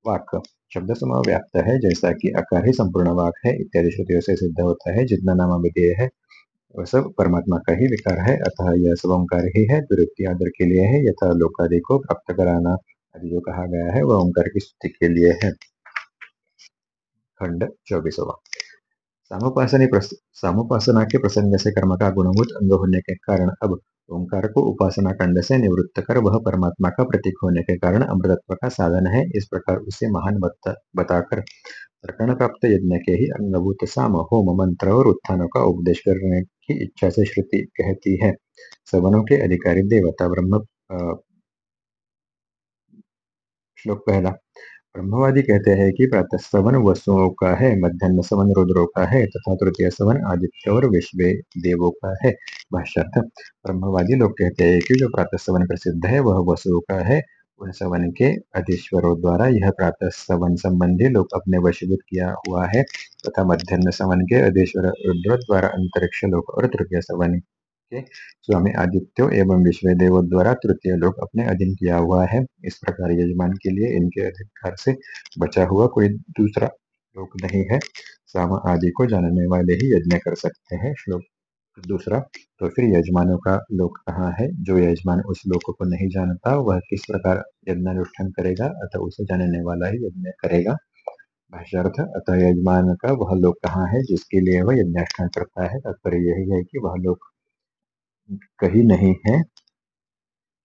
वाक शब्द समूह व्याप्त है, जैसा कि आकार ही संपूर्ण वाक है, इत्यादि श्रुतियों से सिद्ध होता है, जितना नाम विधेय है, वह सब परमात्मा का ही विकार है, अतः यह सब ओंकार ही है, दुरुक्ति आदर के लिए है, यथा लोकादि को प्राप्त कराना आदि जो कहा गया है, वह ओंकार की स्तुति के लिए है। खंड चौबीसवा। सामोपासना के प्रसंग से कर्म का गुणभूत अंग होने के कारण अब ओंकार को उपासना खंड से निवृत्त कर वह परमात्मा का प्रतीक होने के कारण अमृतत्व का साधन है। इस प्रकार उसे महान बता, बताकर प्रकरण प्राप्त यज्ञ के ही अंगभूत साम होम मंत्र और उत्थानों का उपदेश करने की इच्छा से श्रुति कहती है। सवनों के अधिकारी देवता ब्रह्म श्लोक पहला। ब्रह्मवादी कहते हैं कि प्रातः सवन वसुओं का है, मध्यान्ह सवन रुद्रों का है, तथा तृतीय सवन आदित्य और विश्व देवों का है। भाष्यार्थ, ब्रह्मवादी लोग कहते हैं कि जो प्रातः सवन प्रसिद्ध है, वह वसुओं का है। उन सवन के अधीश्वरों द्वारा यह प्रातः सवन संबंधी लोग अपने वशीभूत किया हुआ है, तथा मध्यान्ह सवन के अधीश्वर रुद्र द्वारा अंतरिक्ष लोक और तृतीय सवन के स्वामी आदित्यो एवं विश्व देवों द्वारा तृतीय लोक अपने अधीन किया हुआ है। इस प्रकार यजमान के लिए इनके अधिकार से बचा हुआ कोई दूसरा लोक नहीं है। साम आदि को जानने वाले ही यज्ञ कर सकते हैं। श्लोक दूसरा तो फिर यजमानों का लोक कहाँ है? जो यजमान उस लोक को नहीं जानता, वह किस प्रकार यज्ञानुष्ठान करेगा अतः उसे जानने वाला ही यज्ञ करेगा? भाष्यार्थ, अतः यजमान का वह लोक कहाँ है जिसके लिए वह यज्ञानुष्ठान करता है? तात्पर्य यही है कि वह लोक कहीं नहीं है।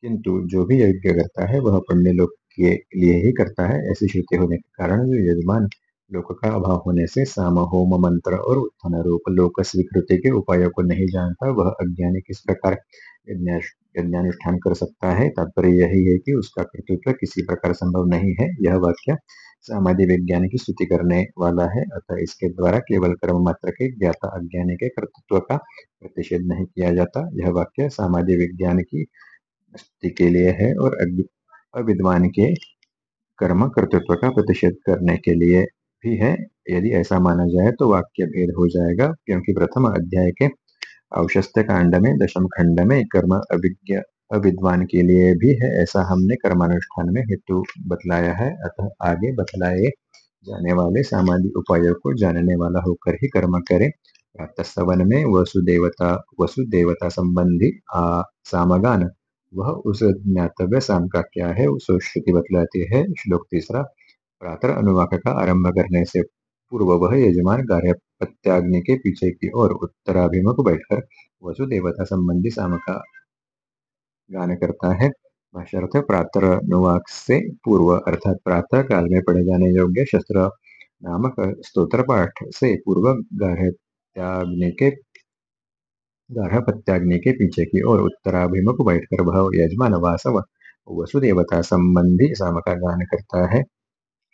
किंतु जो भी यज्ञ करता है, वह पुण्य लोक के लिए ही करता है। ऐसी श्रुति होने के कारण यजमान लोक का अभाव होने से साम, होम, मंत्र और उत्थान रूप लोक स्वीकृति के उपायों को नहीं जानता। वह अज्ञानी किस प्रकार यज्ञानुष्ठान कर सकता है? तात्पर्य यही है कि उसका कर्तृत्व किसी प्रकार संभव नहीं है। यह वाक्य समाधि विज्ञान की स्तुति करने वाला है। अतः इसके द्वारा केवल कर्म मात्र के, ज्ञाता अज्ञानी के कर्तृत्व का प्रतिषेध नहीं किया जाता। यह वाक्य समाधि विज्ञान की स्तुति के लिए है और अविद्वान के कर्म कर्तृत्व का प्रतिषेध करने के लिए भी है। यदि ऐसा माना जाए तो वाक्य भेद हो जाएगा, क्योंकि प्रथम अध्याय के औशस्त्य कांड में, दशम खंड में कर्म अभिज्ञ अविद्वान के लिए भी है, ऐसा हमने कर्मानुष्ठान में हेतु बतलाया है। अतः आगे बतलाए जाने वाले सामाजिक उपायों को जानने वाला होकर ही कर्म करे। सवन में वसुदेवता वसुदेवता संबंधी आ, सामगान। वह उस ज्ञातव्य साम का क्या है, उस श्रुति बतलाती है। श्लोक तीसरा प्रातर अनुवाक का आरंभ करने से पूर्व वह यजमान पत्याग्नि के पीछे की ओर उत्तराभिमुख बैठकर वसुदेवता संबंधी साम का गान करता है। भाष्यार्थ प्रातर अनुवाक से पूर्व अर्थात प्रातः काल में पढ़े जाने योग्य शस्त्र नामक स्तोत्र पाठ से पूर्व गार्हत्याग्नि के गार्हपत्याग्नि के पीछे की ओर उत्तराभिमुख बैठकर वह यजमान वासव वसुदेवता संबंधी साम का गान करता है।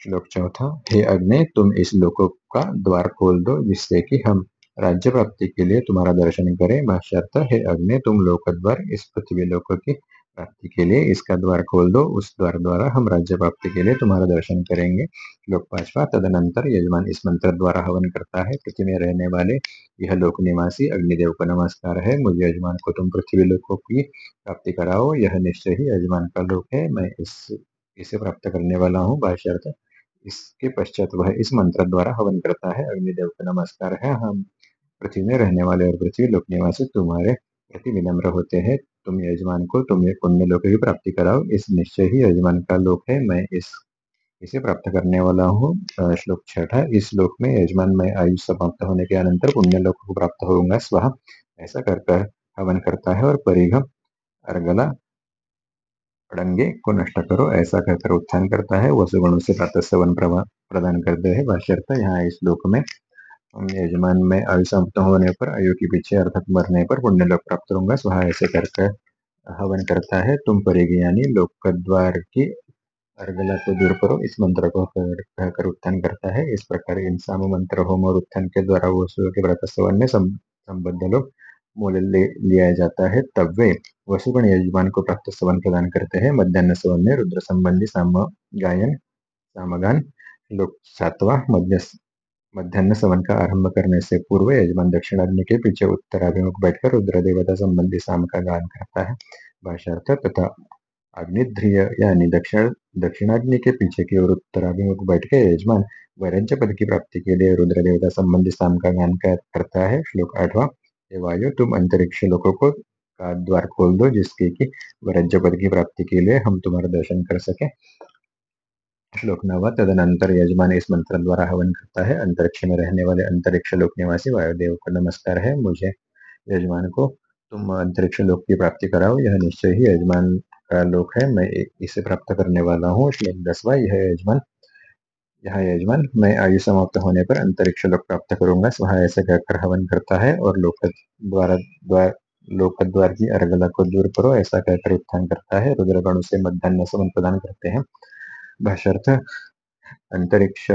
श्लोक चौथा, हे अग्नि, तुम इस लोक का द्वार खोल दो जिससे कि हम राज्य प्राप्ति के लिए तुम्हारा दर्शन करें। भाष्यार्थ हे अग्नि, तुम लोक द्वार इस पृथ्वी लोक की प्राप्ति के लिए इसका द्वार खोल दो। उस द्वार द्वारा हम राज्य प्राप्ति के लिए तुम्हारा दर्शन करेंगे। श्लोक पांचवा, तदनंतर यजमान इस मंत्र द्वारा हवन करता है। पृथ्वी में रहने वाले यह लोक निवासी, अग्निदेव को नमस्कार है। मुझे यजमान को तुम पृथ्वी लोकों की प्राप्ति कराओ। यह निश्चय ही यजमान का लोक है। मैं इस, इसे प्राप्त करने वाला हूँ। भाष्यर्थ इसके पश्चात वह इस मंत्र द्वारा हवन करता है। अग्निदेव का नमस्कार है। हम पृथ्वी में रहने वाले और पृथ्वी लोक निवासी तुम्हारे प्रति विनम्र होते हैं। तुम यजमान को तुम्हें पुण्य लोक की प्राप्ति कराओ। इस निश्चय ही यजमान का लोक है। मैं इस, इसे प्राप्त करने वाला हूँ। श्लोक छठा इस श्लोक में यजमान में आयु समाप्त होने के अनंतर पुण्य लोक को प्राप्त होगा स्वह ऐसा कर कर हवन करता है और परिघ अर्गला अड़ंगे को नष्ट करो। ऐसा कहकर उत्थान करता है। वसुगुणों से प्रातः सेवन प्रदान करते हैं। भाष्यर्थ, यहाँ इस लोक में यजमान में आयु समाप्त होने पर, आयु के पीछे अर्थात मरने पर पुण्य लोक प्राप्त होगा सुहा ऐसे करके हवन करता है। तुम परेगी यानी लोक द्वार की अर्गला को दूर करो। इस मंत्र को कहकर उत्थान करता है। इस प्रकार इन साम मंत्र होम और उत्थान के द्वारा वसु के व्रत सेवन में संबद्ध लोग मूल्य ले, लिया जाता है। तब वे वसुगण यजमान को प्राप्त सवन प्रदान करते हैं। मध्यान्ह सवन में रुद्र संबंधी साम गायन सामगान, लोक सातवा, मध्य मध्यान्ह सवन का आरंभ करने से पूर्व यजमान दक्षिणाग्नि के पीछे उत्तराभिमुख बैठकर रुद्र देवता संबंधी साम का गान करता है। भाषार्थ तथा अग्निध्रिय यानी दक्षिण दक्षिणाग्नि के पीछे की ओर उत्तराभिमुख बैठ के यजमान वैरज्य पद की प्राप्ति के लिए रुद्र देवता संबंधी साम का गान करता है। श्लोक आठवा वायु तुम अंतरिक्ष लोगों को का द्वार खोल दो, जिसके की वरज्य पद की प्राप्ति के लिए हम तुम्हारा दर्शन कर सके। श्लोक नवा तदनंतर यजमान इस मंत्र द्वारा हवन करता है। अंतरिक्ष में रहने वाले अंतरिक्ष लोक निवासी वायुदेव को नमस्कार है। मुझे यजमान को, तुम अंतरिक्ष लोक की प्राप्ति कराओ। यह निश्चय ही यजमान का लोक है। मैं इसे प्राप्त करने वाला हूँ। श्लोक दसवा, यह यजमान यह यजमान, मैं आयु समाप्त होने पर अंतरिक्ष लोक प्राप्त करूँगा। सहाय ऐसे कहकर हवन करता है और लोक द्वारा द्वार लोक द्वार की अर्गला को दूर करो। ऐसा कहकर उत्थान करता है। रुद्रगण से मध्यान्ह समन प्रदान करते हैं। भाषार्थ, अंतरिक्ष,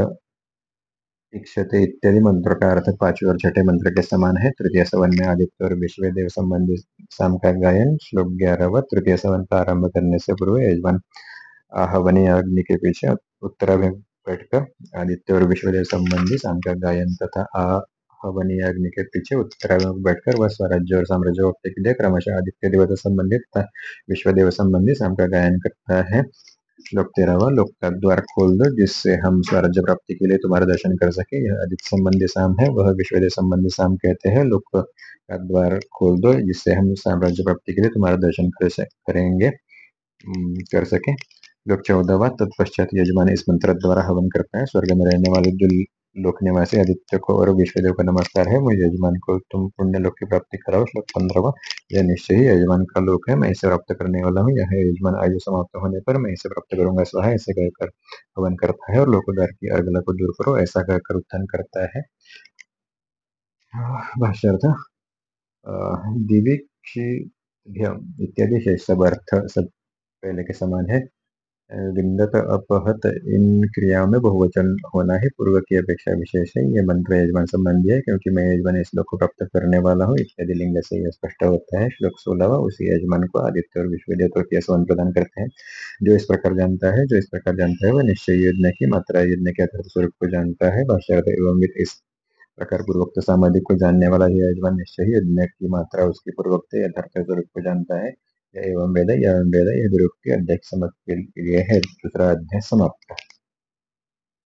इक्षते इत्यादि मंत्रों का अर्थ पाँचवें और छठे मंत्र के समान है। तृतीय सवन में आदित्य और विश्व देव संबंधी शाम का गायन, श्लोक ग्यारह व तृतीय सवन का आरंभ करने से पूर्व यजमान आहवनी अग्नि के पीछे उत्तराभिमुख बैठकर आदित्य और विश्वदेव संबंधी शाम का गायन तथा आहवनीय अग्नि के पीछे उत्तराभिमुख बैठकर वह स्वराज्य और साम्राज्य के लिए क्रमशः आदित्य देवता संबंधी तथा विश्वदेव संबंधी शाम का गायन करता है। श्लोक तेरहवा लोक का द्वार खोल दो, जिससे हम स्वराज्य प्राप्ति के लिए तुम्हारा दर्शन कर सके। यह अधिक संबंधी साम है, वह विश्वदय संबंधी साम कहते हैं। लोक का द्वार खोल दो, जिससे हम साम्राज्य प्राप्ति के लिए तुम्हारा दर्शन कर करेंगे कर सके। लोक चौदहवा तत्पश्चात यजमान इस मंत्र द्वारा हवन करता है स्वर्ग में रहने वाले लोक निवासी आदित्य को और विश्वदेव का नमस्कार है। मुझे यजमान को तुम पुण्य लोक की प्राप्ति कराओ श्लोक पंद्रवा यह निश्चय ही यजमान का लोक है। मैं इसे प्राप्त करने वाला हूँ। यह यजमान आयु समाप्त होने पर मैं इसे प्राप्त करूँगा। स्वाहा ऐसे कहकर हवन करता है और लोकोदार की अर्गला को दूर करो। ऐसा कहकर उत्थान करता है। भाष्यर्थ दिवीक्षी इत्यादि सब अर्थ सब पहले के समान है। विन्दत अपहत इन क्रियाओं में बहुवचन होना ही पूर्व की अपेक्षा विशेष है। ये मंत्र यजमान संबंधी है, क्योंकि मैं यजमान श्लोक को प्राप्त करने वाला हूँ। इत्यादि लिंग से यह स्पष्ट होता है। श्लोक सोलह उसी यजमान को आदित्य और विश्व देवता की सवन प्रदान करते हैं। जो इस प्रकार जानता है, जो इस प्रकार जानता है, वह निश्चय यज्ञ की मात्रा यज्ञ के अर्थात स्वरूप को जानता है। भाष्यार्थ एवं इस प्रकार पूर्वोक्त सामग्री को जानने वाला यजमान निश्चय यज्ञ की मात्रा उसकी पूर्वोक्त यथार्थ स्वरूप को जानता है। एवं वेद एवं वेद यह गुरु के अध्यक्ष समझ के लिए है, दूसरा अध्याय समाप्त